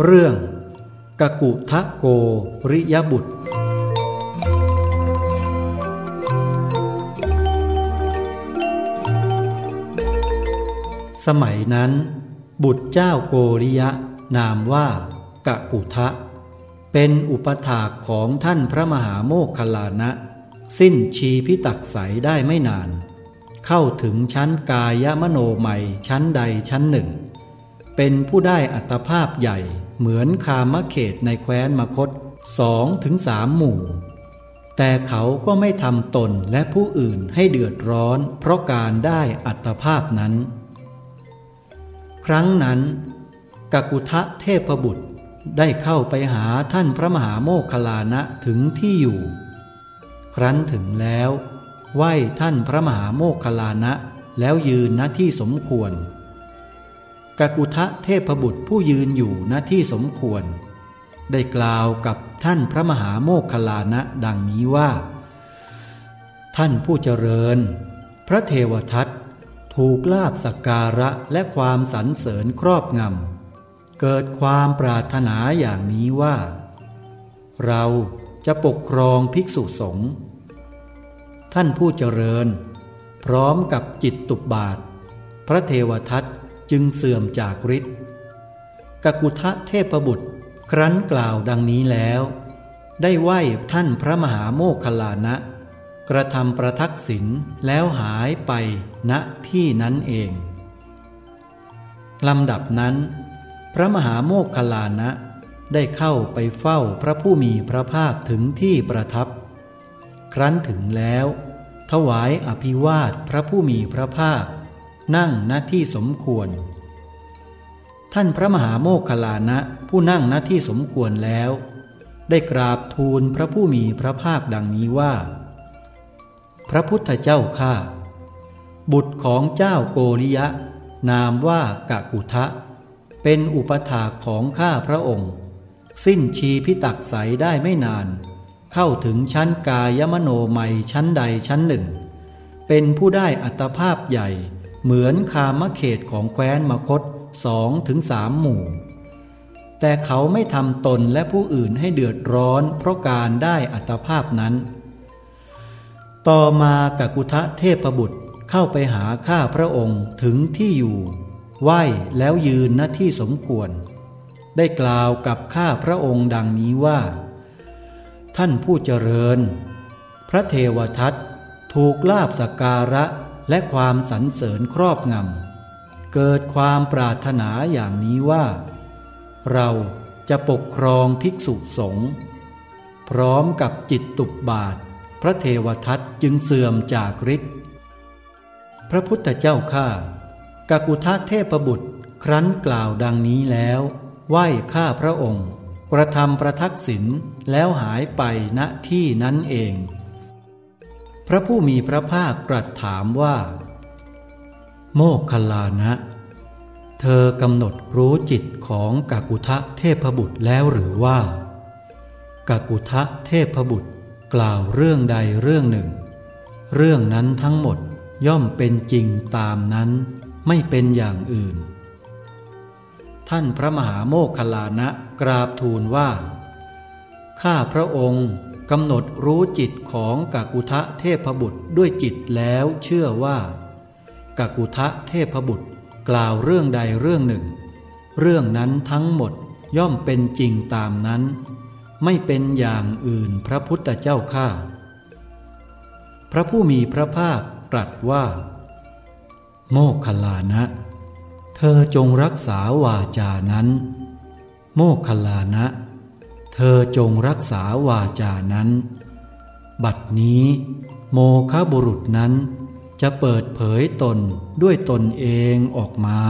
เรื่องกกุทะโกริยบุตร สมัยนั้น บุตรเจ้าโกริยะ นามว่ากะกุทะ เป็นอุปถากของท่านพระมหาโมคคลานะ สิ้นชีพิตักใสได้ไม่นาน เข้าถึงชั้นกายมโนใหม่ชั้นใดชั้นหนึ่ง เป็นผู้ได้อัตภาพใหญ่เหมือนคามเขตในแคว้นมคตสองถึงสามหมู่ แต่เขาก็ไม่ทำตนและผู้อื่นให้เดือดร้อน เพราะการได้อัตภาพนั้น ครั้งนั้นกกุทะเทพบุตรได้เข้าไปหาท่านพระมหาโมคคลานะถึงที่อยู่ ครั้นถึงแล้ว ไหว้ท่านพระมหาโมคคลานะแล้วยืนณที่สมควร กกุทะเทพบุตรผู้ยืนอยู่ณที่สมควร ได้กล่าวกับท่านพระมหาโมคคลานะดังนี้ว่า ท่านผู้เจริญ พระเทวทัตถูกลาบสักการะและความสรรเสริญครอบงำ เกิดความปรารถนาอย่างนี้ว่า เราจะปกครองภิกษุสงฆ์ท่านผู้เจริญ พร้อมกับจิตตุบบาท พระเทวทัต จึงเสื่อมจากฤทธิ์กกุทะเทพบุตร ครั้นกล่าวดังนี้แล้ว ได้ไหว้ท่านพระมหาโมคคลานะ กระทำประทักษิณแล้วหายไปณที่นั้นเองลำดับนั้น พระมหาโมคคลานะ ได้เข้าไปเฝ้าพระผู้มีพระภาคถึงที่ประทับ ครั้นถึงแล้ว ถวายอภิวาทพระผู้มีพระภาค นั่งณที่สมควร ท่านพระมหาโมคคลานะผู้นั่งณที่สมควรแล้ว ได้กราบทูลพระผู้มีพระภาคดังนี้ว่า พระพุทธเจ้าข้าบุตรของเจ้าโกริยะ นามว่ากะกุทะ เป็นอุปถาของข้าพระองค์ สิ้นชีพิตักใสได้ไม่นาน เข้าถึงชั้นกายมโนไมชั้นใดชั้นหนึ่ง เป็นผู้ได้อัตภาพใหญ่ เหมือนคามเขตของแคว้นมคตสองถึงสามหมู่ แต่เขาไม่ทำตนและผู้อื่นให้เดือดร้อนเพราะการได้อัตภาพนั้น ต่อมากกุทะเทพบุตรเข้าไปหาข้าพระองค์ถึงที่อยู่ ไหวแล้วยืนณที่สมควร ได้กล่าวกับข้าพระองค์ดังนี้ว่า ท่านผู้เจริญ พระเทวทัตถูกลาบสการะ และความสรรเสริญครอบงำ เกิดความปรารถนาอย่างนี้ว่า เราจะปกครองภิกษุสงฆ์พร้อมกับจิตตุบบาท พระเทวทัตจึงเสื่อมจากฤทธิ์พระพุทธเจ้าข้ากกุทะเทพบุตรครั้นกล่าวดังนี้แล้ว ไหว้ข้าพระองค์ กระทำประทักษิณแล้วหายไปณที่นั้นเอง พระผู้มีพระภาคตรัสถามว่า โมกขลานะ เธอกำหนดรู้จิตของกากุทะเทพบุตรแล้วหรือว่ากากุทะเทพบุตรกล่าวเรื่องใดเรื่องหนึ่ง เรื่องนั้นทั้งหมดย่อมเป็นจริงตามนั้นไม่เป็นอย่างอื่น ท่านพระมหาโมคคลานะกราบทูลว่า ข้าพระองค์ กำหนดรู้จิตของกากุทะเทพบุตรด้วยจิตแล้วเชื่อว่ากากุทะเทพบุตรกล่าวเรื่องใดเรื่องหนึ่ง เรื่องนั้นทั้งหมดย่อมเป็นจริงตามนั้น ไม่เป็นอย่างอื่นพระพุทธเจ้าข้าพระผู้มีพระภาคตรัสว่า โมคคลานะ เธอจงรักษาวาจานั้น โมคคลานะ เธอจงรักษาวาจานั้น บัดนี้ โมคบุรุษนั้นจะเปิดเผยตนด้วยตนเองออกมา